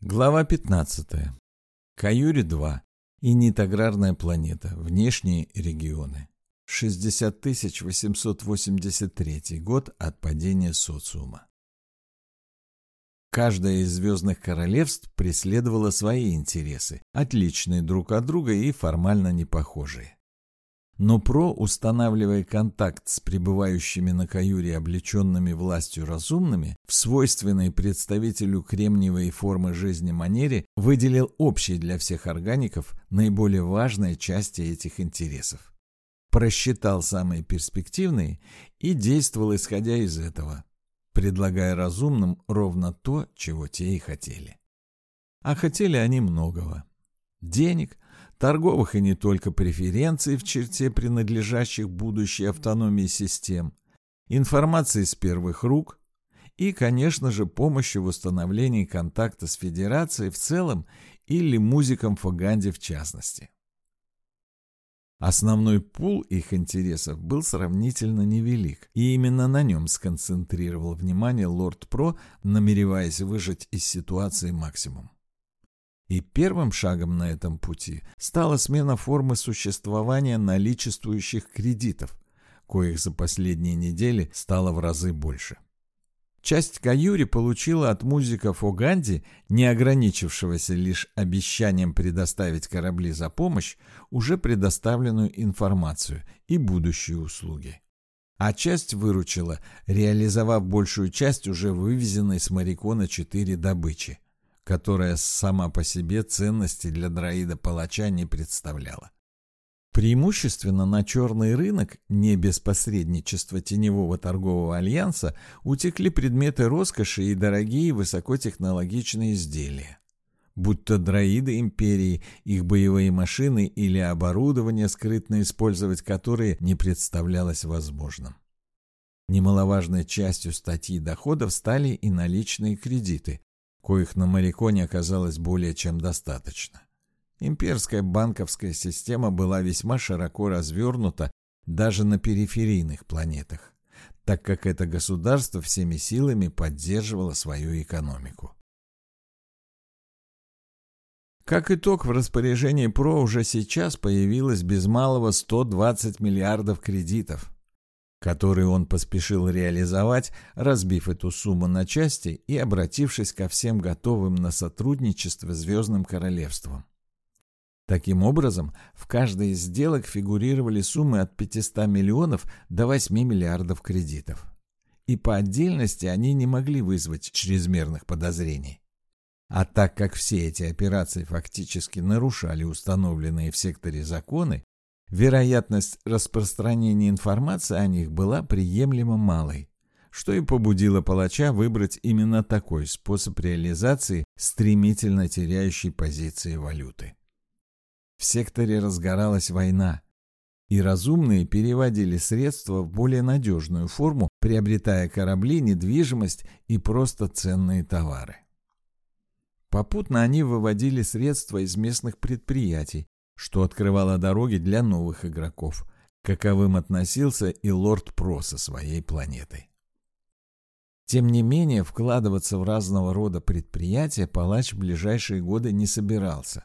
Глава 15. Каюри-2. Инит-аграрная планета. Внешние регионы. 60 883 год от падения социума. Каждое из звездных королевств преследовало свои интересы, отличные друг от друга и формально непохожие. Но ПРО, устанавливая контакт с пребывающими на Каюре облеченными властью разумными, в свойственной представителю кремниевой формы жизни манере выделил общие для всех органиков наиболее важные части этих интересов. Просчитал самые перспективные и действовал исходя из этого, предлагая разумным ровно то, чего те и хотели. А хотели они многого. Денег – торговых и не только преференций в черте принадлежащих будущей автономии систем, информации с первых рук и, конечно же, помощи в установлении контакта с Федерацией в целом или музиком Фаганди в частности. Основной пул их интересов был сравнительно невелик, и именно на нем сконцентрировал внимание Лорд Про, намереваясь выжать из ситуации максимум. И первым шагом на этом пути стала смена формы существования наличествующих кредитов, коих за последние недели стало в разы больше. Часть Каюри получила от музиков Оганди, не ограничившегося лишь обещанием предоставить корабли за помощь, уже предоставленную информацию и будущие услуги. А часть выручила, реализовав большую часть уже вывезенной с Марикона 4 добычи – которая сама по себе ценности для дроида-палача не представляла. Преимущественно на черный рынок, не без посредничества теневого торгового альянса, утекли предметы роскоши и дорогие высокотехнологичные изделия. Будь то дроиды империи, их боевые машины или оборудование, скрытно использовать которые не представлялось возможным. Немаловажной частью статьи доходов стали и наличные кредиты, коих на Мариконе оказалось более чем достаточно. Имперская банковская система была весьма широко развернута даже на периферийных планетах, так как это государство всеми силами поддерживало свою экономику. Как итог, в распоряжении ПРО уже сейчас появилось без малого 120 миллиардов кредитов – который он поспешил реализовать, разбив эту сумму на части и обратившись ко всем готовым на сотрудничество Звездным Королевством. Таким образом, в каждой из сделок фигурировали суммы от 500 миллионов до 8 миллиардов кредитов. И по отдельности они не могли вызвать чрезмерных подозрений. А так как все эти операции фактически нарушали установленные в секторе законы, вероятность распространения информации о них была приемлемо малой, что и побудило палача выбрать именно такой способ реализации стремительно теряющей позиции валюты. В секторе разгоралась война, и разумные переводили средства в более надежную форму, приобретая корабли, недвижимость и просто ценные товары. Попутно они выводили средства из местных предприятий, что открывало дороги для новых игроков, каковым относился и лорд Про со своей планетой. Тем не менее, вкладываться в разного рода предприятия палач в ближайшие годы не собирался,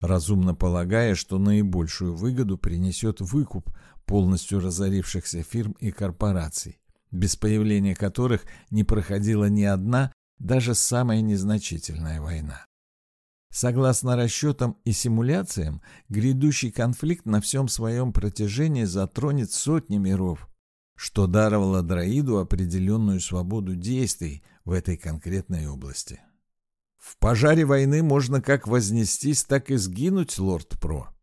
разумно полагая, что наибольшую выгоду принесет выкуп полностью разорившихся фирм и корпораций, без появления которых не проходила ни одна, даже самая незначительная война. Согласно расчетам и симуляциям, грядущий конфликт на всем своем протяжении затронет сотни миров, что даровало дроиду определенную свободу действий в этой конкретной области. В пожаре войны можно как вознестись, так и сгинуть, лорд Про.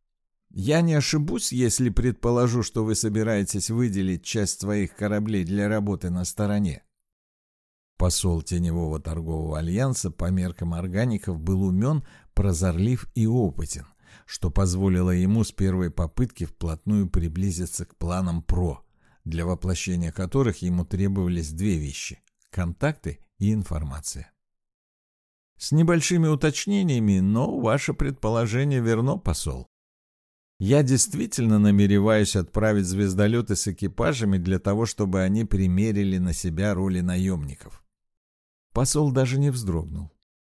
Я не ошибусь, если предположу, что вы собираетесь выделить часть своих кораблей для работы на стороне. Посол Теневого торгового альянса по меркам органиков был умен, прозорлив и опытен, что позволило ему с первой попытки вплотную приблизиться к планам ПРО, для воплощения которых ему требовались две вещи – контакты и информация. С небольшими уточнениями, но ваше предположение верно, посол. Я действительно намереваюсь отправить звездолеты с экипажами для того, чтобы они примерили на себя роли наемников. Посол даже не вздрогнул.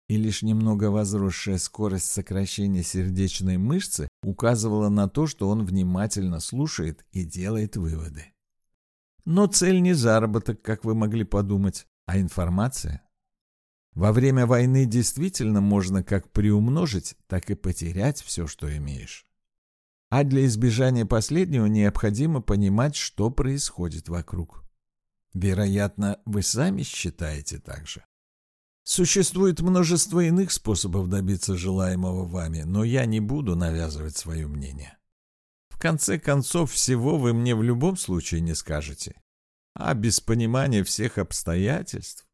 И лишь немного возросшая скорость сокращения сердечной мышцы указывала на то, что он внимательно слушает и делает выводы. Но цель не заработок, как вы могли подумать, а информация. Во время войны действительно можно как приумножить, так и потерять все, что имеешь. А для избежания последнего необходимо понимать, что происходит вокруг. Вероятно, вы сами считаете так же. Существует множество иных способов добиться желаемого вами, но я не буду навязывать свое мнение. В конце концов, всего вы мне в любом случае не скажете. А без понимания всех обстоятельств...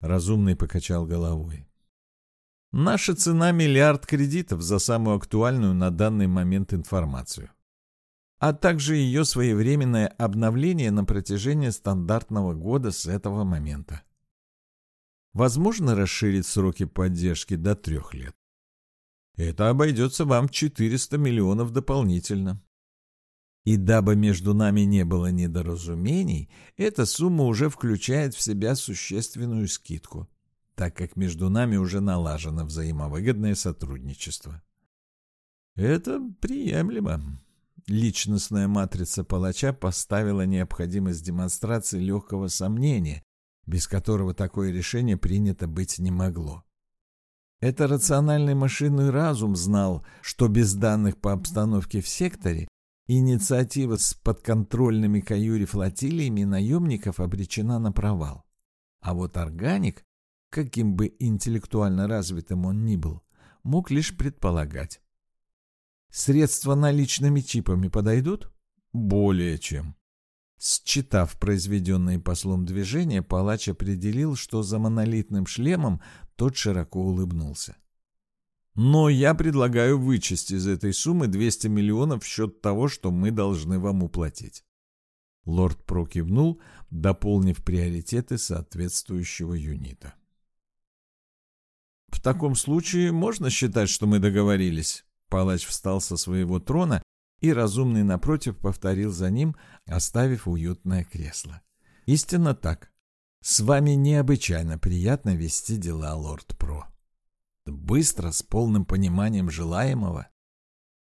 Разумный покачал головой. Наша цена – миллиард кредитов за самую актуальную на данный момент информацию. А также ее своевременное обновление на протяжении стандартного года с этого момента. Возможно расширить сроки поддержки до трех лет. Это обойдется вам 400 миллионов дополнительно. И дабы между нами не было недоразумений, эта сумма уже включает в себя существенную скидку, так как между нами уже налажено взаимовыгодное сотрудничество. Это приемлемо. Личностная матрица палача поставила необходимость демонстрации легкого сомнения без которого такое решение принято быть не могло. Это рациональный машинный разум знал, что без данных по обстановке в секторе инициатива с подконтрольными каюри флотилиями наемников обречена на провал. А вот органик, каким бы интеллектуально развитым он ни был, мог лишь предполагать. Средства наличными чипами подойдут? Более чем. Считав произведенные послом движения, палач определил, что за монолитным шлемом тот широко улыбнулся. «Но я предлагаю вычесть из этой суммы 200 миллионов в счет того, что мы должны вам уплатить». Лорд Про кивнул, дополнив приоритеты соответствующего юнита. «В таком случае можно считать, что мы договорились?» Палач встал со своего трона и разумный напротив повторил за ним, оставив уютное кресло. Истинно так. С вами необычайно приятно вести дела, лорд Про. Быстро, с полным пониманием желаемого.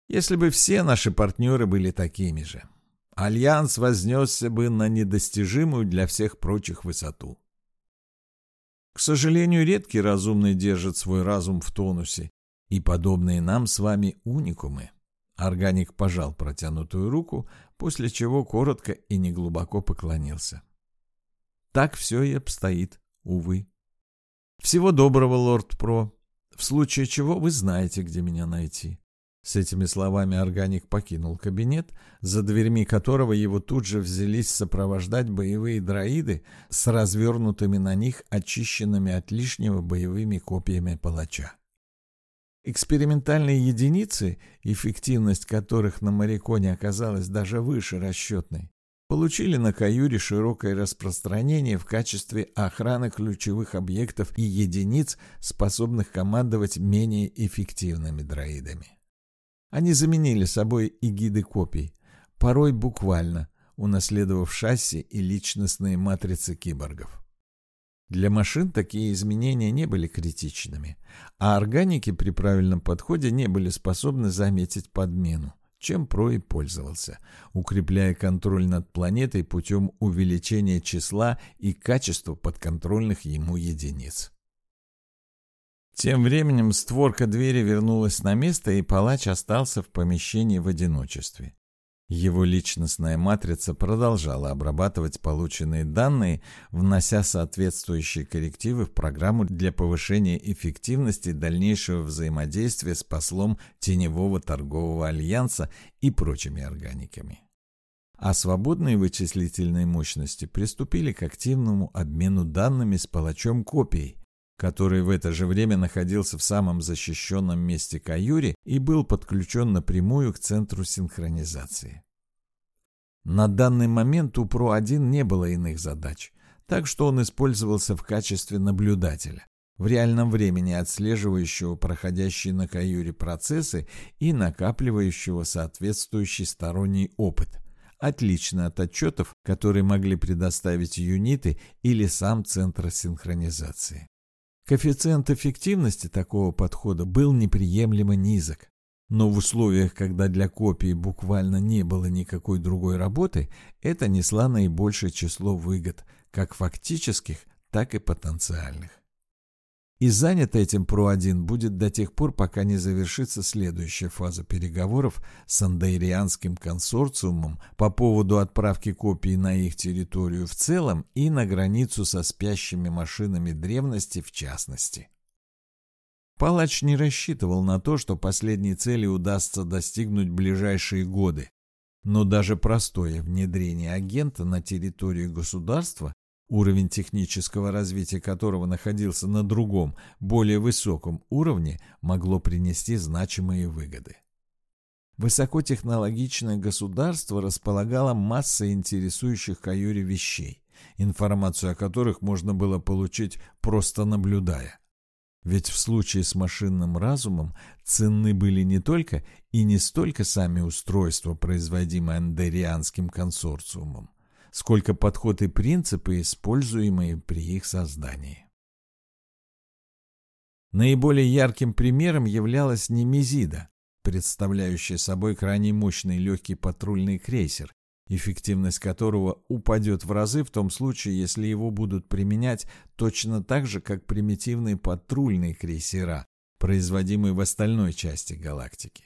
Если бы все наши партнеры были такими же, Альянс вознесся бы на недостижимую для всех прочих высоту. К сожалению, редкий разумный держит свой разум в тонусе, и подобные нам с вами уникумы. Органик пожал протянутую руку, после чего коротко и неглубоко поклонился. Так все и обстоит, увы. Всего доброго, лорд Про. В случае чего вы знаете, где меня найти. С этими словами органик покинул кабинет, за дверьми которого его тут же взялись сопровождать боевые дроиды с развернутыми на них очищенными от лишнего боевыми копьями палача. Экспериментальные единицы, эффективность которых на Мариконе оказалась даже выше расчетной, получили на Каюре широкое распространение в качестве охраны ключевых объектов и единиц, способных командовать менее эффективными дроидами. Они заменили собой эгиды копий, порой буквально, унаследовав шасси и личностные матрицы киборгов. Для машин такие изменения не были критичными, а органики при правильном подходе не были способны заметить подмену, чем Про и пользовался, укрепляя контроль над планетой путем увеличения числа и качества подконтрольных ему единиц. Тем временем створка двери вернулась на место, и палач остался в помещении в одиночестве. Его личностная матрица продолжала обрабатывать полученные данные, внося соответствующие коррективы в программу для повышения эффективности дальнейшего взаимодействия с послом Теневого торгового альянса и прочими органиками. А свободные вычислительные мощности приступили к активному обмену данными с палачом копий, который в это же время находился в самом защищенном месте Каюри и был подключен напрямую к центру синхронизации. На данный момент у Про-1 не было иных задач, так что он использовался в качестве наблюдателя, в реальном времени отслеживающего проходящие на Каюре процессы и накапливающего соответствующий сторонний опыт, отлично от отчетов, которые могли предоставить юниты или сам Центр синхронизации. Коэффициент эффективности такого подхода был неприемлемо низок. Но в условиях, когда для копии буквально не было никакой другой работы, это несло наибольшее число выгод, как фактических, так и потенциальных. И занят этим ПРО-1 будет до тех пор, пока не завершится следующая фаза переговоров с Андейрианским консорциумом по поводу отправки копий на их территорию в целом и на границу со спящими машинами древности в частности. Палач не рассчитывал на то, что последней цели удастся достигнуть ближайшие годы. Но даже простое внедрение агента на территорию государства, уровень технического развития которого находился на другом, более высоком уровне, могло принести значимые выгоды. Высокотехнологичное государство располагало массой интересующих Каюре вещей, информацию о которых можно было получить просто наблюдая. Ведь в случае с машинным разумом ценны были не только и не столько сами устройства, производимые андерианским консорциумом, сколько подход и принципы, используемые при их создании. Наиболее ярким примером являлась Немезида, представляющая собой крайне мощный легкий патрульный крейсер, эффективность которого упадет в разы в том случае, если его будут применять точно так же, как примитивные патрульные крейсера, производимые в остальной части галактики.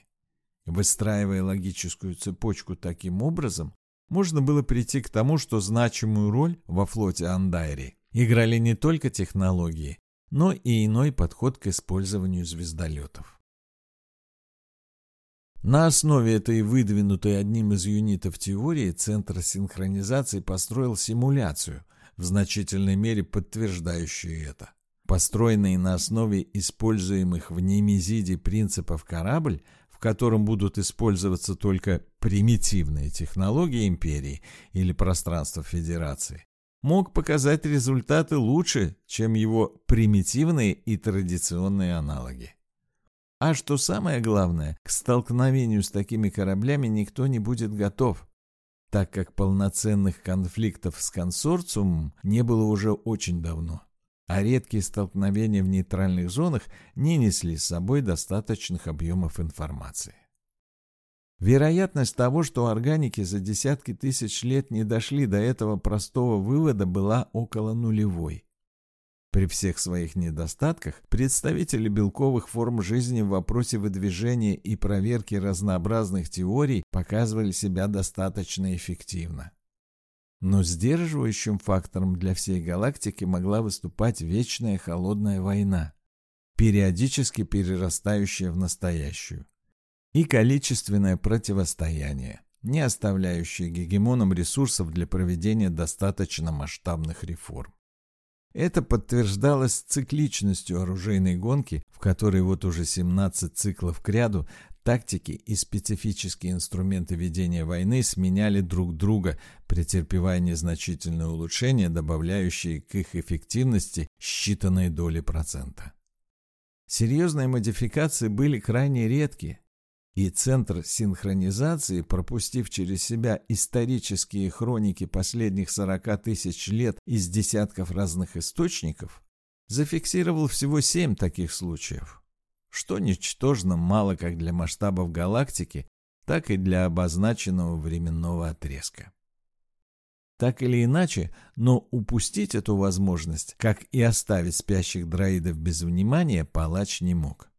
Выстраивая логическую цепочку таким образом, можно было прийти к тому, что значимую роль во флоте Андайри играли не только технологии, но и иной подход к использованию звездолетов. На основе этой выдвинутой одним из юнитов теории Центр синхронизации построил симуляцию, в значительной мере подтверждающую это. Построенный на основе используемых в Немезиде принципов корабль, котором будут использоваться только примитивные технологии империи или пространства Федерации, мог показать результаты лучше, чем его примитивные и традиционные аналоги. А что самое главное, к столкновению с такими кораблями никто не будет готов, так как полноценных конфликтов с консорциумом не было уже очень давно, а редкие столкновения в нейтральных зонах не несли с собой достаточных объемов информации. Вероятность того, что органики за десятки тысяч лет не дошли до этого простого вывода, была около нулевой. При всех своих недостатках представители белковых форм жизни в вопросе выдвижения и проверки разнообразных теорий показывали себя достаточно эффективно. Но сдерживающим фактором для всей галактики могла выступать вечная холодная война, периодически перерастающая в настоящую, и количественное противостояние, не оставляющее гегемонам ресурсов для проведения достаточно масштабных реформ. Это подтверждалось цикличностью оружейной гонки, в которой вот уже 17 циклов к ряду тактики и специфические инструменты ведения войны сменяли друг друга, претерпевая незначительные улучшения, добавляющие к их эффективности считанные доли процента. Серьезные модификации были крайне редки, и Центр синхронизации, пропустив через себя исторические хроники последних 40 тысяч лет из десятков разных источников, зафиксировал всего 7 таких случаев, что ничтожно мало как для масштабов галактики, так и для обозначенного временного отрезка. Так или иначе, но упустить эту возможность, как и оставить спящих дроидов без внимания, палач не мог.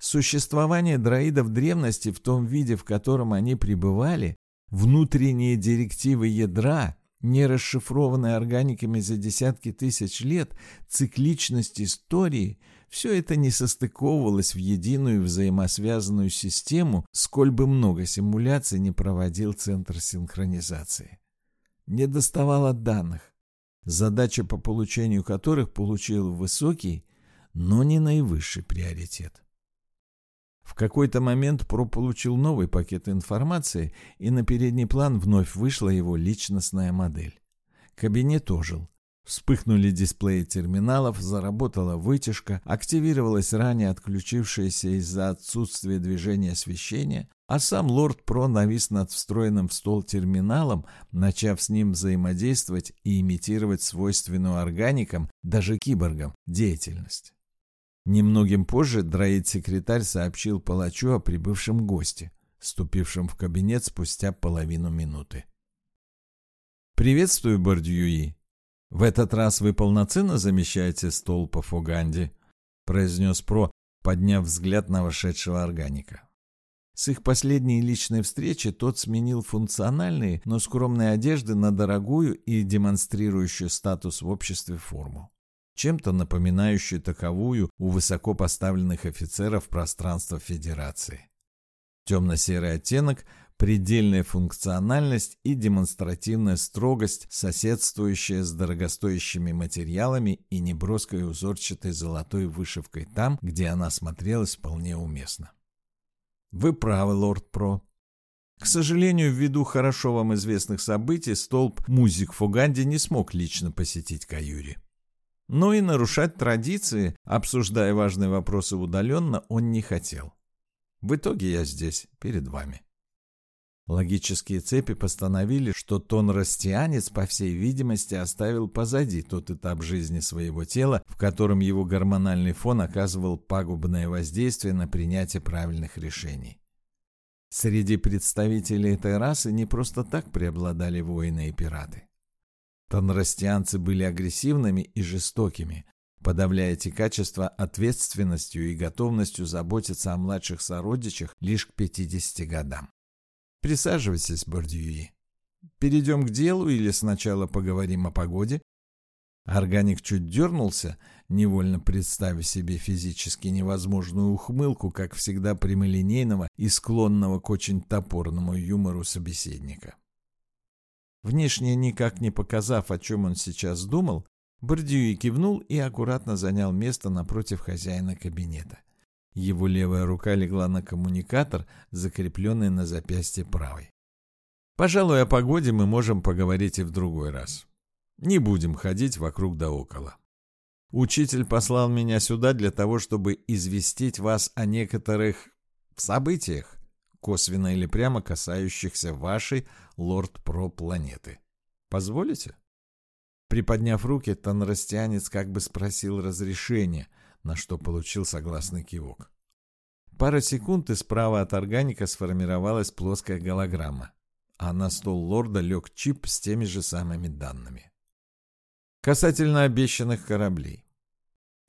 Существование дроидов древности в том виде, в котором они пребывали, внутренние директивы ядра, не расшифрованные органиками за десятки тысяч лет, цикличность истории – все это не состыковывалось в единую взаимосвязанную систему, сколь бы много симуляций не проводил Центр синхронизации. Не доставало данных, задача по получению которых получила высокий, но не наивысший приоритет. В какой-то момент Про получил новый пакет информации, и на передний план вновь вышла его личностная модель. Кабинет ожил. Вспыхнули дисплеи терминалов, заработала вытяжка, активировалось ранее отключившееся из-за отсутствия движения освещение, а сам лорд Про навис над встроенным в стол терминалом, начав с ним взаимодействовать и имитировать свойственную органикам, даже киборгам, деятельность. Немногим позже дроид-секретарь сообщил палачу о прибывшем госте, ступившем в кабинет спустя половину минуты. «Приветствую, Бордьюи. В этот раз вы полноценно замещаете стол по Фуганде?» — произнес Про, подняв взгляд на вошедшего органика. С их последней личной встречи тот сменил функциональные, но скромные одежды на дорогую и демонстрирующую статус в обществе форму чем-то напоминающую таковую у высокопоставленных офицеров пространства Федерации. Темно-серый оттенок, предельная функциональность и демонстративная строгость, соседствующая с дорогостоящими материалами и неброской узорчатой золотой вышивкой там, где она смотрелась вполне уместно. Вы правы, лорд Про. К сожалению, ввиду хорошо вам известных событий, столб музик Фуганди не смог лично посетить Каюри. Но и нарушать традиции, обсуждая важные вопросы удаленно, он не хотел. В итоге я здесь, перед вами. Логические цепи постановили, что тон растианец, по всей видимости, оставил позади тот этап жизни своего тела, в котором его гормональный фон оказывал пагубное воздействие на принятие правильных решений. Среди представителей этой расы не просто так преобладали воины и пираты. Танрастианцы были агрессивными и жестокими, подавляя эти качества ответственностью и готовностью заботиться о младших сородичах лишь к 50 годам. Присаживайтесь, Бордьюи. Перейдем к делу или сначала поговорим о погоде? Органик чуть дернулся, невольно представив себе физически невозможную ухмылку, как всегда прямолинейного и склонного к очень топорному юмору собеседника. Внешне никак не показав, о чем он сейчас думал, Бордьюи кивнул и аккуратно занял место напротив хозяина кабинета. Его левая рука легла на коммуникатор, закрепленный на запястье правой. «Пожалуй, о погоде мы можем поговорить и в другой раз. Не будем ходить вокруг да около. Учитель послал меня сюда для того, чтобы известить вас о некоторых событиях, косвенно или прямо касающихся вашей лорд-про планеты. Позволите? Приподняв руки, Танрастианец как бы спросил разрешения, на что получил согласный кивок. Пара секунд и справа от органика сформировалась плоская голограмма, а на стол лорда лег чип с теми же самыми данными. Касательно обещанных кораблей.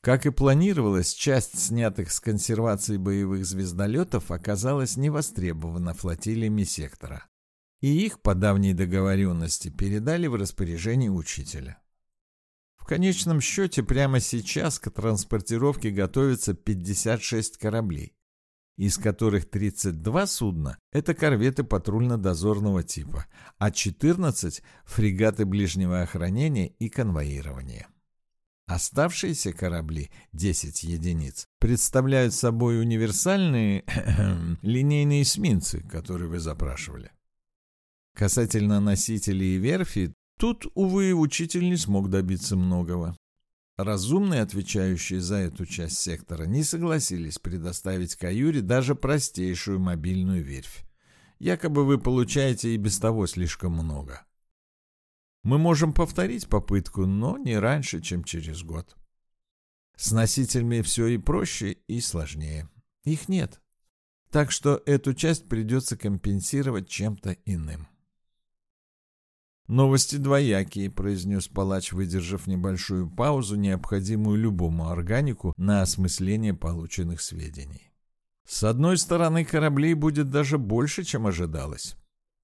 Как и планировалось, часть снятых с консервации боевых звездолетов оказалась невостребована флотилиями сектора, и их по давней договоренности передали в распоряжение учителя. В конечном счете, прямо сейчас к транспортировке готовится 56 кораблей, из которых 32 судна – это корветы патрульно-дозорного типа, а 14 – фрегаты ближнего охранения и конвоирования. Оставшиеся корабли, 10 единиц, представляют собой универсальные линейные эсминцы, которые вы запрашивали. Касательно носителей и верфи, тут, увы, учитель не смог добиться многого. Разумные, отвечающие за эту часть сектора, не согласились предоставить Каюре даже простейшую мобильную верфь. Якобы вы получаете и без того слишком много. Мы можем повторить попытку, но не раньше, чем через год. С носителями все и проще, и сложнее. Их нет. Так что эту часть придется компенсировать чем-то иным. «Новости двоякие», — произнес палач, выдержав небольшую паузу, необходимую любому органику на осмысление полученных сведений. «С одной стороны, кораблей будет даже больше, чем ожидалось.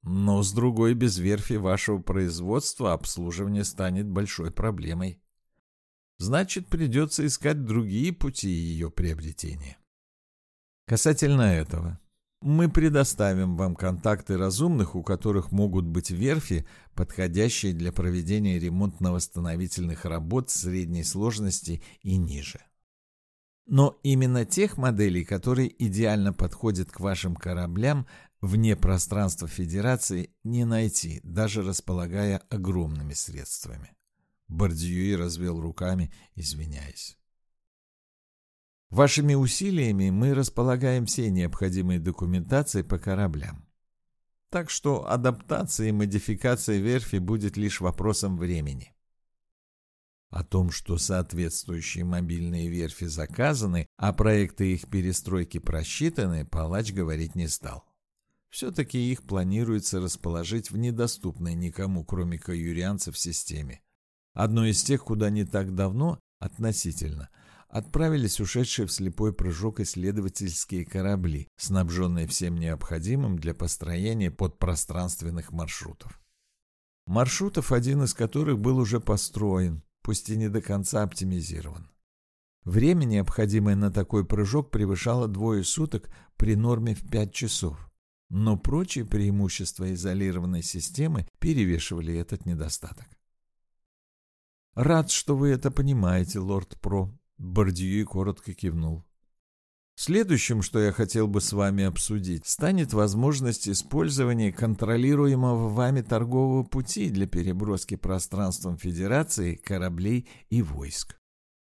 Но с другой, без верфи вашего производства обслуживание станет большой проблемой. Значит, придется искать другие пути ее приобретения. Касательно этого, мы предоставим вам контакты разумных, у которых могут быть верфи, подходящие для проведения ремонтно-восстановительных работ средней сложности и ниже. Но именно тех моделей, которые идеально подходят к вашим кораблям, вне пространства Федерации не найти, даже располагая огромными средствами. Бордьюи развел руками, извиняясь. Вашими усилиями мы располагаем всей необходимой документацией по кораблям. Так что адаптация и модификация верфи будет лишь вопросом времени. О том, что соответствующие мобильные верфи заказаны, а проекты их перестройки просчитаны, Палач говорить не стал. Все-таки их планируется расположить в недоступной никому, кроме каюрианцев, системе. Одной из тех, куда не так давно, относительно, отправились ушедшие в слепой прыжок исследовательские корабли, снабженные всем необходимым для построения подпространственных маршрутов. Маршрутов, один из которых был уже построен, пусть и не до конца оптимизирован. Время, необходимое на такой прыжок, превышало двое суток при норме в 5 часов. Но прочие преимущества изолированной системы перевешивали этот недостаток. «Рад, что вы это понимаете, лорд Про», — Бордьюи коротко кивнул. Следующим, что я хотел бы с вами обсудить, станет возможность использования контролируемого вами торгового пути для переброски пространством Федерации кораблей и войск.